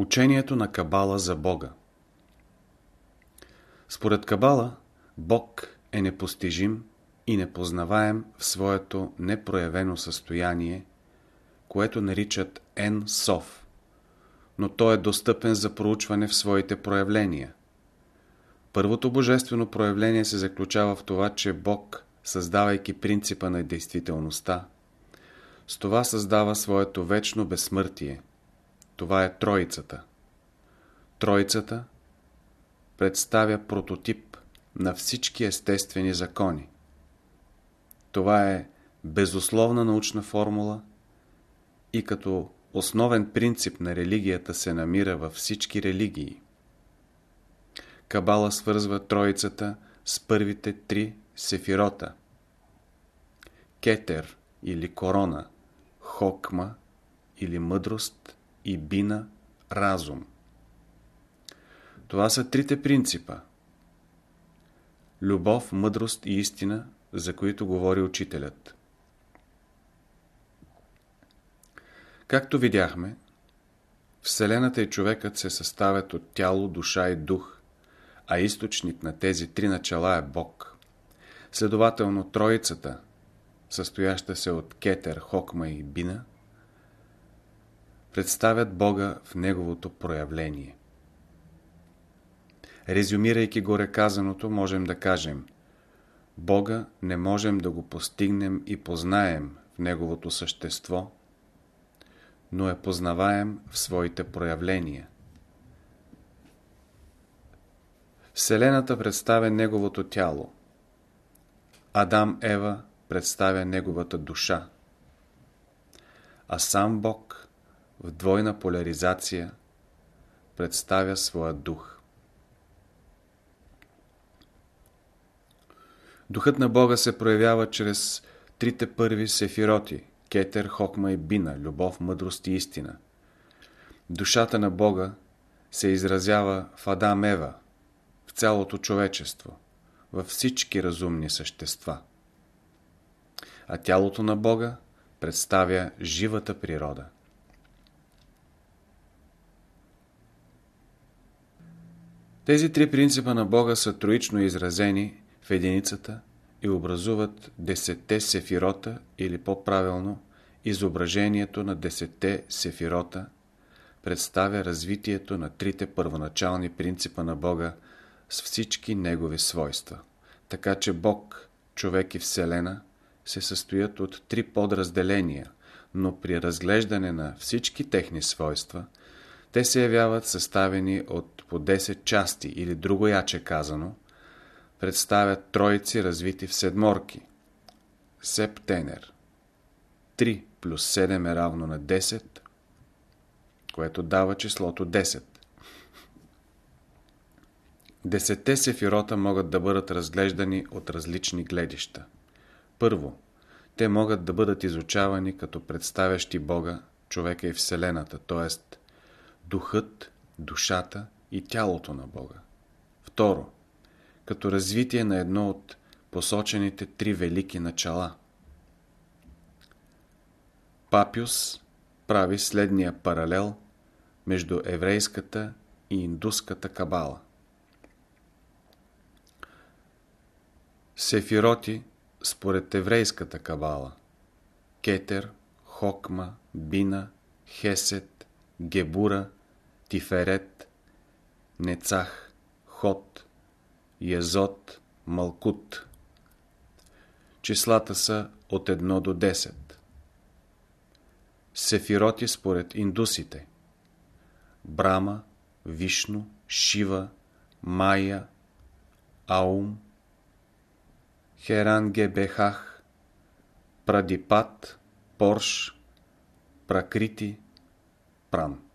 Учението на Кабала за Бога Според Кабала, Бог е непостижим и непознаваем в своето непроявено състояние, което наричат Ен Сов, но той е достъпен за проучване в своите проявления. Първото божествено проявление се заключава в това, че Бог, създавайки принципа на действителността, с това създава своето вечно безсмъртие. Това е Троицата. Троицата представя прототип на всички естествени закони. Това е безусловна научна формула и като основен принцип на религията се намира във всички религии. Кабала свързва Троицата с първите три сефирота. Кетер или корона, хокма или мъдрост и бина разум. Това са трите принципа. Любов, мъдрост и истина, за които говори учителят. Както видяхме, Вселената и човекът се съставят от тяло, душа и дух, а източник на тези три начала е Бог. Следователно, Троицата, състояща се от Кетер, Хокма и Бина, представят Бога в Неговото проявление. Резюмирайки горе казаното, можем да кажем Бога не можем да го постигнем и познаем в Неговото същество, но е познаваем в своите проявления. Вселената представя Неговото тяло. Адам Ева представя Неговата душа. А сам Бог в двойна поляризация представя своя дух. Духът на Бога се проявява чрез трите първи сефироти – Кетер, Хокма и Бина, любов, мъдрост и истина. Душата на Бога се изразява в Адам Ева, в цялото човечество, във всички разумни същества. А тялото на Бога представя живата природа. Тези три принципа на Бога са троично изразени в единицата и образуват десетте сефирота или по-правилно изображението на десетте сефирота представя развитието на трите първоначални принципа на Бога с всички негови свойства. Така че Бог, човек и Вселена се състоят от три подразделения, но при разглеждане на всички техни свойства, те се явяват съставени от по 10 части или друго яче казано – представят троици развити в седморки. Септенер. 3 плюс 7 е равно на 10, което дава числото 10. Десетте сефирота могат да бъдат разглеждани от различни гледища. Първо, те могат да бъдат изучавани като представящи Бога, човека и Вселената, т.е. духът, душата и тялото на Бога. Второ, като развитие на едно от посочените три велики начала. Папиус прави следния паралел между еврейската и индуската кабала. Сефироти според еврейската кабала Кетер, Хокма, Бина, Хесет, Гебура, Тиферет, Нецах, Ход, Язот, Малкут. Числата са от 1 до 10. Сефироти според индусите. Брама, Вишну, Шива, Майя, Аум, Херангебехах, Прадипат, Порш, Пракрити, Пран.